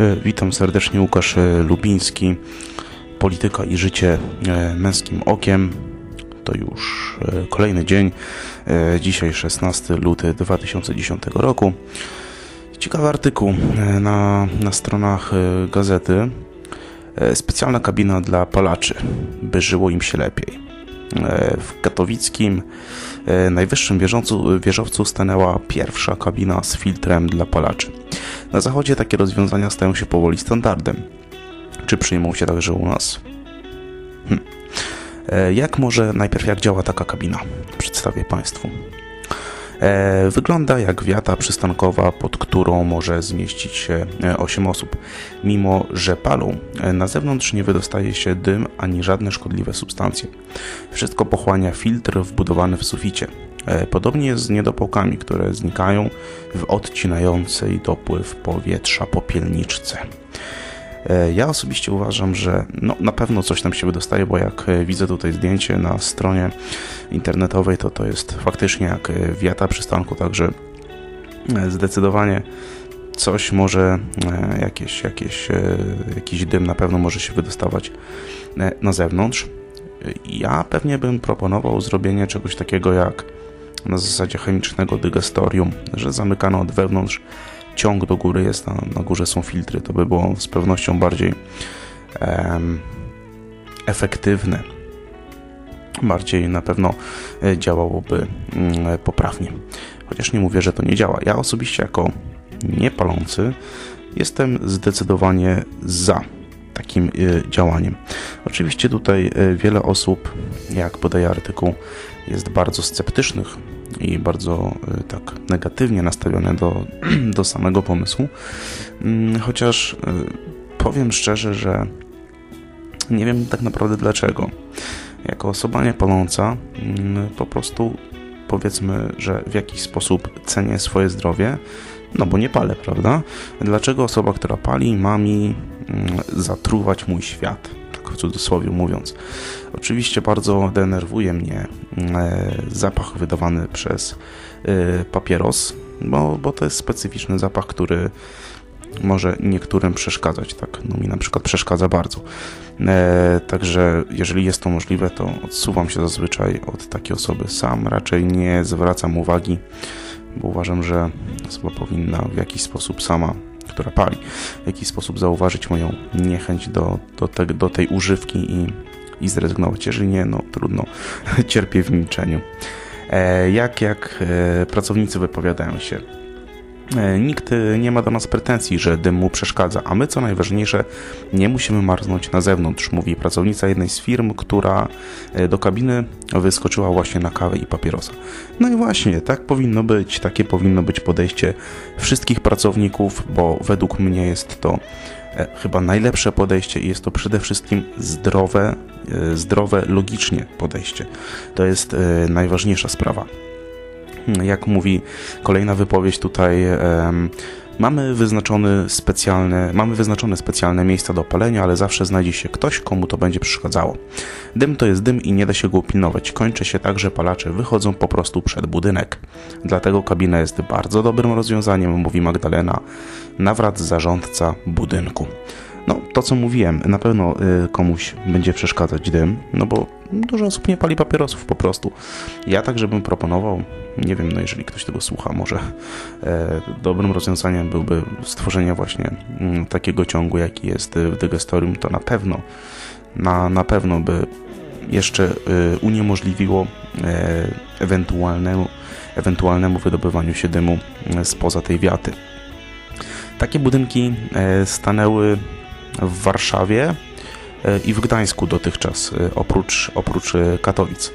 E, witam serdecznie, Łukasz e, Lubiński. Polityka i życie e, męskim okiem. To już kolejny dzień. Dzisiaj 16 luty 2010 roku. Ciekawy artykuł na, na stronach gazety. Specjalna kabina dla palaczy, by żyło im się lepiej. W katowickim najwyższym wieżowcu, wieżowcu stanęła pierwsza kabina z filtrem dla palaczy. Na zachodzie takie rozwiązania stają się powoli standardem. Czy przyjmą się także u nas? Hm. E, jak może najpierw jak działa taka kabina? Przedstawię Państwu. E, wygląda jak wiata przystankowa, pod którą może zmieścić się 8 e, osób. Mimo, że palą, na zewnątrz nie wydostaje się dym ani żadne szkodliwe substancje. Wszystko pochłania filtr wbudowany w suficie. E, podobnie jest z niedopałkami, które znikają w odcinającej dopływ powietrza popielniczce. E, ja osobiście uważam, że no, na pewno coś tam się wydostaje, bo jak e, widzę tutaj zdjęcie na stronie internetowej, to to jest faktycznie jak wiata przystanku, także zdecydowanie coś może, jakieś, jakieś, jakiś dym na pewno może się wydostawać na zewnątrz. Ja pewnie bym proponował zrobienie czegoś takiego jak na zasadzie chemicznego dygestorium, że zamykano od wewnątrz ciąg do góry jest, na, na górze są filtry. To by było z pewnością bardziej em, efektywne. Bardziej na pewno e, działałoby mm, poprawnie. Chociaż nie mówię, że to nie działa. Ja osobiście jako niepalący jestem zdecydowanie za takim e, działaniem. Oczywiście tutaj e, wiele osób, jak podaje artykuł, jest bardzo sceptycznych i bardzo y, tak negatywnie nastawione do, do samego pomysłu. Mm, chociaż powiem szczerze, że nie wiem tak naprawdę dlaczego. Jako osoba niepaląca mm, po prostu powiedzmy, że w jakiś sposób cenię swoje zdrowie, no bo nie palę, prawda? Dlaczego osoba, która pali, ma mi zatruwać mój świat? w cudzysłowie mówiąc. Oczywiście bardzo denerwuje mnie e, zapach wydawany przez e, papieros, bo, bo to jest specyficzny zapach, który może niektórym przeszkadzać, tak, no mi na przykład przeszkadza bardzo. E, także jeżeli jest to możliwe, to odsuwam się zazwyczaj od takiej osoby sam, raczej nie zwracam uwagi, bo uważam, że osoba powinna w jakiś sposób sama która pali, w jakiś sposób zauważyć moją niechęć do, do, te, do tej używki i, i zrezygnować. Jeżeli nie, no trudno, cierpię w milczeniu. E, jak, jak e, pracownicy wypowiadają się nikt e, nie ma do nas pretensji, że dym mu przeszkadza, a my, co najważniejsze, nie musimy marznąć na zewnątrz, mówi pracownica jednej z firm, która e, do kabiny wyskoczyła właśnie na kawę i papierosa. No i właśnie, tak powinno być, takie powinno być podejście wszystkich pracowników, bo według mnie jest to chyba najlepsze podejście i jest to przede wszystkim zdrowe, zdrowe logicznie podejście. To jest najważniejsza sprawa. Jak mówi kolejna wypowiedź tutaj, mamy wyznaczone specjalne, mamy wyznaczone specjalne miejsca do palenia, ale zawsze znajdzie się ktoś, komu to będzie przeszkadzało. Dym to jest dym i nie da się go upilnować. Kończy się tak, że palacze wychodzą po prostu przed budynek. Dlatego kabina jest bardzo dobrym rozwiązaniem, mówi Magdalena, nawrat zarządca budynku. No, to co mówiłem, na pewno y, komuś będzie przeszkadzać dym, no bo dużo osób nie pali papierosów po prostu. Ja także bym proponował, nie wiem, no jeżeli ktoś tego słucha, może e, dobrym rozwiązaniem byłby stworzenie właśnie mm, takiego ciągu, jaki jest w dygestorium, to na pewno, na, na pewno by jeszcze y, uniemożliwiło e, ewentualnemu, ewentualnemu wydobywaniu się dymu e, spoza tej wiaty. Takie budynki e, stanęły w Warszawie e, i w Gdańsku dotychczas, e, oprócz, oprócz e, Katowic.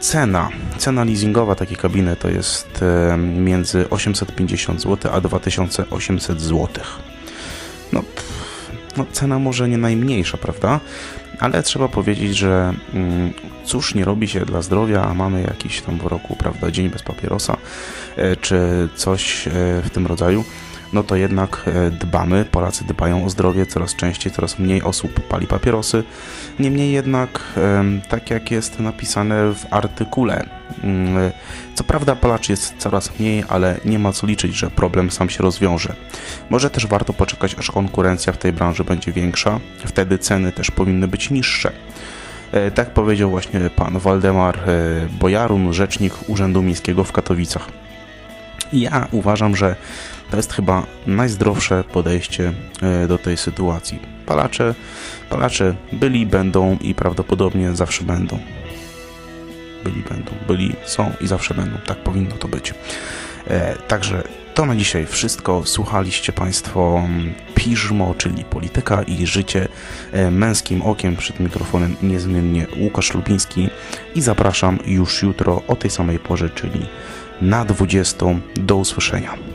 Cena, cena leasingowa takiej kabiny to jest między 850 zł a 2800 zł. No, no, cena może nie najmniejsza, prawda? Ale trzeba powiedzieć, że mm, cóż nie robi się dla zdrowia, a mamy jakiś tam w roku, prawda, dzień bez papierosa, czy coś w tym rodzaju no to jednak e, dbamy, Polacy dbają o zdrowie coraz częściej, coraz mniej osób pali papierosy. Niemniej jednak, tak jak jest napisane w artykule, mm, co prawda palaczy jest coraz mniej, ale nie ma co liczyć, że problem sam się rozwiąże. Może też warto poczekać, aż konkurencja w tej branży będzie większa, wtedy ceny też powinny być niższe. E, tak powiedział właśnie pan Waldemar e, Bojarun, rzecznik Urzędu Miejskiego w Katowicach. Ja uważam, że to jest chyba najzdrowsze podejście e, do tej sytuacji. Palacze, palacze byli, będą i prawdopodobnie zawsze będą. Byli, będą, byli, są i zawsze będą. Tak powinno to być. Także to na dzisiaj wszystko. Słuchaliście Państwo mm, Piżmo, czyli polityka i życie e, męskim okiem przed mikrofonem niezmiennie Łukasz Lubiński i zapraszam już jutro o tej samej porze, czyli na 20. Do usłyszenia.